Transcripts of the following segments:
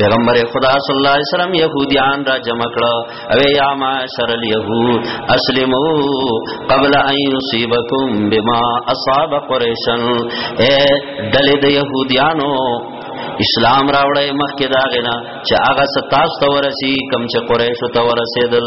پیغمبر خدا صلی الله علیه وسلم يهوديان را جمع کړه او یا معاشر اليهود اسلمو قبل ان يصيبكم بما اصاب قريشا اے دل د يهوديانو اسلام راوړې مخکې دا غنا چې هغه ستاسو ته ورسی کم چې قریش ته ورسېدل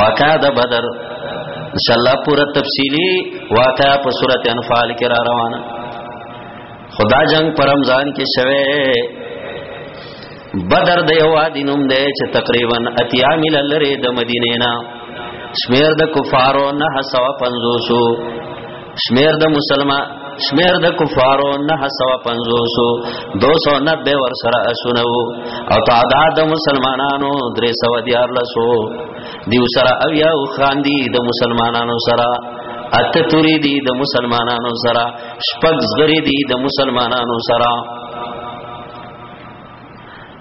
واقع د بدر ان شاء الله پورا تفصیلی واقع په سورته انفال کې را روانه خدا جنگ پر رمضان کې شوه بدر د یو دینوم دی چې تقریبا اتیا میل لري د مدینې نه شمیر د کفارو نه 150 شمیر د مسلمان شمیر د کفارو نه سوا پنځوسو دو سو نبه ور سره اسونه وو او تعداد د مسلمانانو درې سو دیار لسو دیو سره او یا او خاندي د مسلمانانو سره ات توري دي د مسلمانانو سره شپږ زغري دي د مسلمانانو سره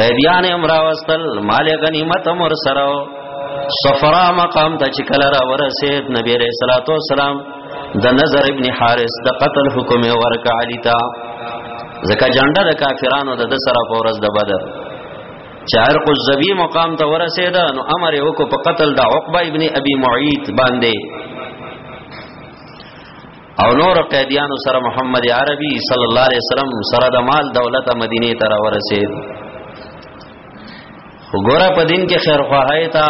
قیدیان امرا واستل مال غنیمت مر سره صفرا مقام ته چې کله را ورسید نبی علیہ الصلوۃ والسلام د نظر ابن حارث د قتل حکم ورک علی تا زکه جنډه د کافرانو د سره پورز د بدر چارق الزبی مقام ته ورسید نو امر یو کو په قتل د عقبه ابن ابي معيط باندې او نور قیدیانو سره محمد عربي صلی الله علیه وسلم سره د مال دولت مدینه ته را ورسید وګوره په دین کې خیر خواهی تا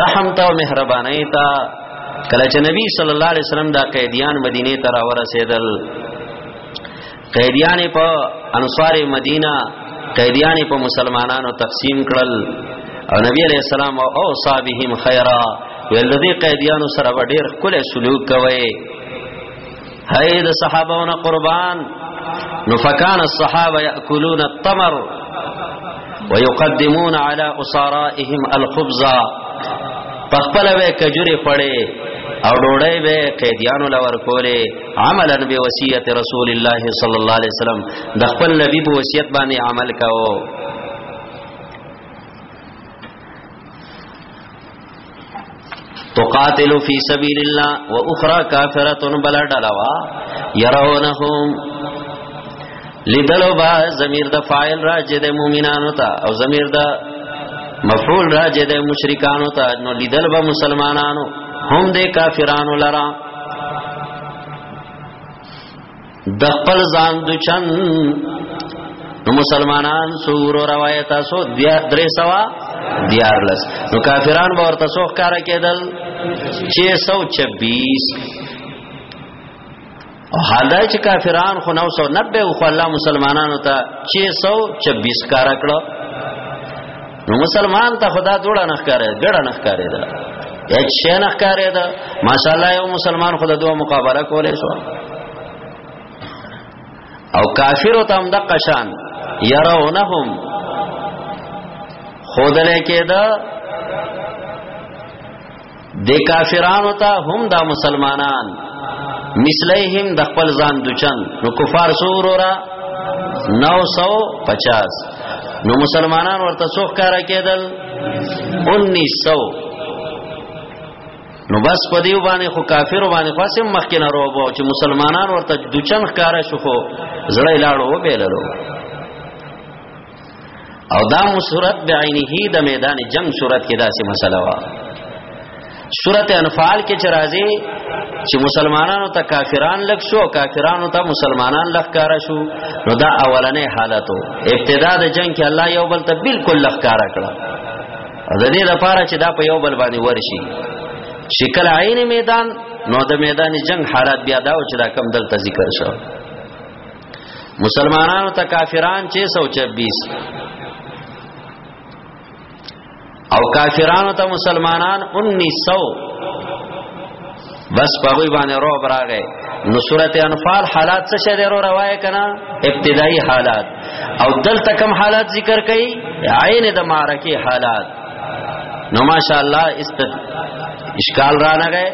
رحم تا او مهرباني تا کله چې نبی صلی الله علیه وسلم دا قیدیان مدینه ته را ورسېدل قیدیان په انصار مدینه قیدیان په مسلمانانو تقسیم کړل او نبی علیہ السلام او اوصابهم خیرا ویل دې قیدیانو سره ډېر کله سلوک کوي هاي د صحابهونو قربان نو فکان الصحابه یاکلون التمر ويقدمون على اسرائهم الخبز پخپل وې کجوري خړې او ډوړې وې قیدیانو لور کولې عملا بوصیت رسول الله صلی الله علیه وسلم د خپل نبی په وصیت باندې عمل کاوه تقاتل فی سبیل الله و اخرى کافرۃ بلا ډلوا يرونهم لدلو با ضمیر د فاعل راجه د مؤمنانو ته او ضمیر د مفعول راجه د مشرکانو ته نو لدل با مسلمانانو هم د کافرانو لرا د خپل ځان د چن نو مسلمانان سور روایت اسو دیا درې سوا دیار لس نو کافران به ورته سوخ کار کېدل 626 او حالا چې کافران خو 990 خو الله مسلمانانو ته 626 کار کړو نو مسلمان ته خدا دوړه نه ښکارې ګړه نه ښکارې ده هیڅ شی نه ښکارې ده ماشاءالله یو مسلمان خدا دوه مقابله کولې شو او کافر ته هم د قشان يرونهم خودلې کېده د کافرانو ته هم دا مسلمانان مثلیهم د خپل ځان دچن نو کفار سورورا 950 نو مسلمانان ورته څوک کارا کېدل 1900 نو بس په دیو باندې خو کافر باندې خاصم مخکنه روبو چې مسلمانان ورته دچن کارا شو خو زړه لاړو وبېللو او دا مو صورت بعینه د میدان جنگ صورت کې داسې مسله وا صورت انفال کې چرازي چې مسلمانانو ته کافران لک شو کافرانو ته مسلمانان لک کارا شو نو دا اولنې حالتو ابتدا د جنگ کې الله یو بل ته بالکل لک کارا کړه د دې لپاره چې دا په یو بل باندې ورشي شکل عین میدان نو د میدان جنگ حالات بیا دا او چې دا کم دلته ذکر شو مسلمانانو ته کافران 626 او کافرانو ته مسلمانان 1900 بس په وی باندې روب راغې نو سورته انفال حالات څه شه درو روایت کنا ابتدایي حالات او دلته کم حالات ذکر کړي عین د معرکه حالات نو ماشاء الله است اشکال را نه گئے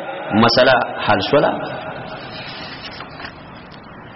مسئلہ حل شولا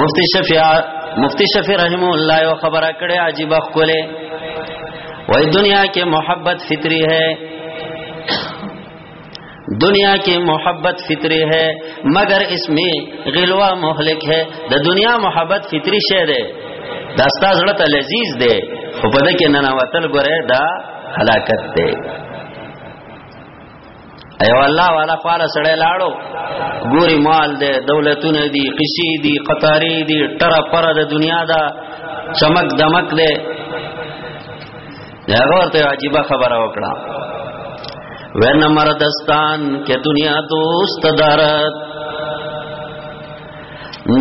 مفتی شفیع مفتی شفیع رحم الله یو خبره کړې عجیب خولې وای دنیا کې محبت فطری ہے دنیا کې محبت فطری ہے مگر اس میں غلوا مهلک ہے د دنیا محبت فطری شه ده دا ستاسو زړه ته لذیذ ده خو په دې کې نه نوتل ګره دا هلاکت ده ایو الله والا خواله سړی لاړو ګوري مال دی دولتونه دی قصې دی قطاری دی ټر پر د دنیا دا چمک دمک دی هغه ورته عجیب خبره وکړه ون مردستان کې دنیا دوست دارت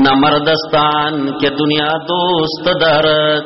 نمردستان کې دنیا دوست دارت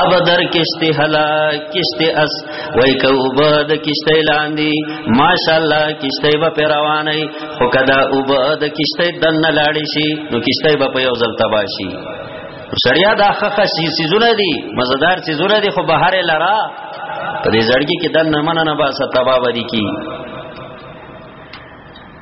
اب در کشتی حلا کشتی اس وای که اوبا د کشتی لاندی ماشاءالله کشتی با پی روانی خو کدا اوبا د کشتی دن نلاړی شي نو کشتی با پی یو ځل تباشي سړیا دا خخه سیزونه دي مزدار سیزونه دي خو بهر لرا په دې زړګي کې دن نه مننه با ستبا ودی کی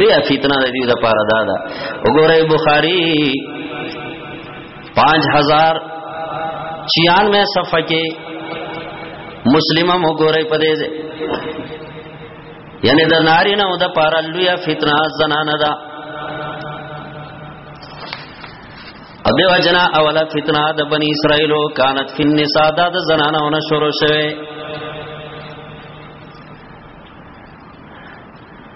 لیا فتنه د دې لپاره دا ده وګورئ بخاری 5096 صفحه کې مسلمه وګورئ په دې یعنی د ناری نه د پاره لوی فتنه زنانه ده ابه وجنا اوله فتنه د بنی اسرائیلو کانت فی النساء د زنانه ونه شروع شوه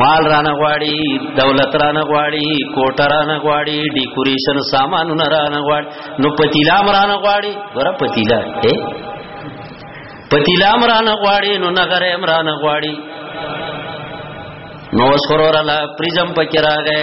مال رانه غواړي دولت رانه غواړي کوټه رانه غواړي ډیکوریشن سامانونه رانه غواړي نو پتیلام رانه غواړي ګره پتیلا اے پتیلام رانه غواړي نو نغره هم رانه غواړي نو سرور الله پریزم پکې راغې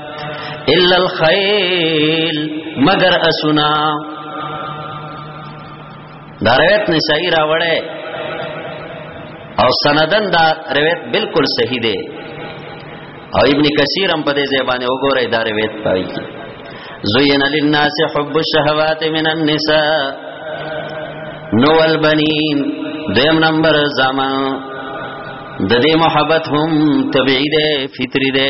الا الخيل مگر اسنا دا روایت نسائی راوړې او سندن دا روایت بالکل صحیح دی او ابن کثیر هم په دې ځای باندې وګورئ دا روایت پای کی زین للناس حب الشهوات من النساء نو البنین دیم نمبر زمان د دې محبت هم طبيعي ده فطري ده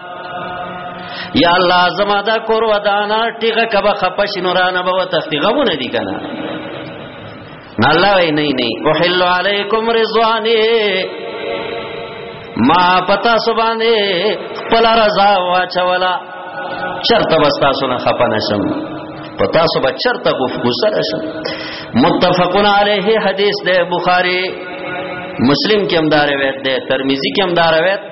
یا الله زما دا کور ودانا ټیګه کبه خپش نورانه به تختی غمونه دي کنه نه الله وی نه نه وحل علیکم رضوانی ما پتا سبانه خپل رضا واچولا چرته بستا سونه خپنه شم پتا سو بچرته غفوسر شم متفقن علیه حدیث ده بخاری مسلم کې هم دا روایت ده ترمذی کې هم دا روایت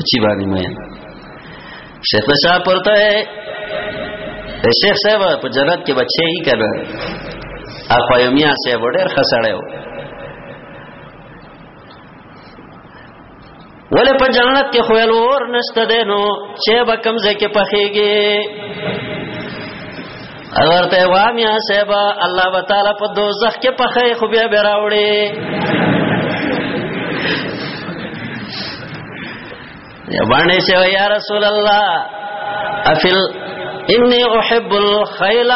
اچھی بانی میں شیخ صاحب پڑھتا ہے شیخ صاحب په جنت کې بچي یې کړه اخو یو میا صاحب ډېر خسړې و ولې په جنت کې خو یې ور نشته دینو چې به کمزې کې پخېږي ورته وام یا صاحب الله تعالی په دوزخ کې په خې خو بیا براوړي یا باندې چې یا رسول الله افل انی احب الخیل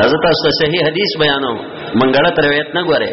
نزه تاسو صحیح حدیث بیانو منګړه ترویت نه غواره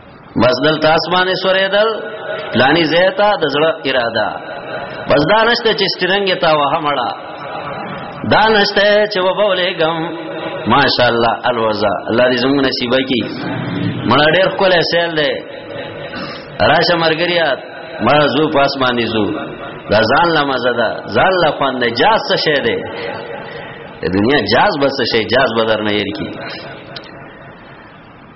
بس دلته اسمانه سوریدل پلانی زیتا د زړه اراده بس دا نشته چې سترنګ تا وه مړه دا نشته چې وبولې غم ماشاءالله الوزا الله دې زموږ نصیب کړي مړه ډېر کوله سیل دی راشه مرګریات مړه زو پاس باندې زو دا ځان لا مزه ده ځان لا خوان نه جاز څه شه دی دنیا جاز بس شه جاز بدر نه یری کی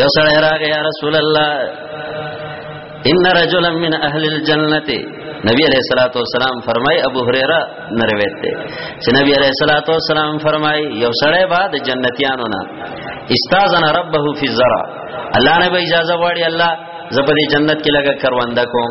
یو سړی راغی یا رسول الله ان رجلا من اهل الجنه نبی علیہ الصلوۃ والسلام فرمای ابو هريره نه روایت ده چې نبی علیہ الصلوۃ والسلام فرمای یو سړی بعد جنتیانو نه استاذن ربه فی الزرع الله نه به اجازه غواړي الله زپدې جنت کې لګه کرونده کوم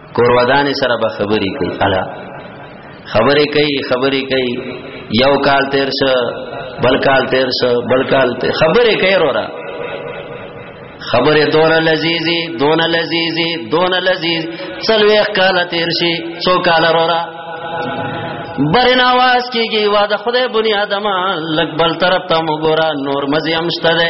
کورودان سره به خبرې کوي الا خبرې کوي خبرې کوي یو کال تیر شو بل کال تیر شو بل کال تیر خبرې کوي رورا خبرې دون لذیذي دون لذیذي دون لذیذ څلوې کال تیر شي څو کال رورا برین آواز کیږي وا د خدای بنی آدم لګ بل طرف ته مګورا نور مزي امشته ده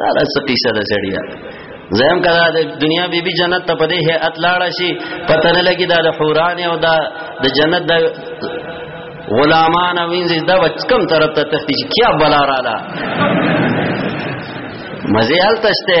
دا راځه قصه ده سړیا زم کدا د دنیا بی بی جنت ته پدې هي اتلاړ شي پته نه لګي دا د حوران او دا د جنت د غلامان او وینځ دا کم طرف ته تختی چې کیا بلا را لا مزه حل تشته